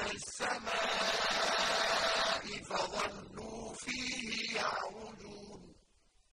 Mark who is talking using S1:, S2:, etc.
S1: السماء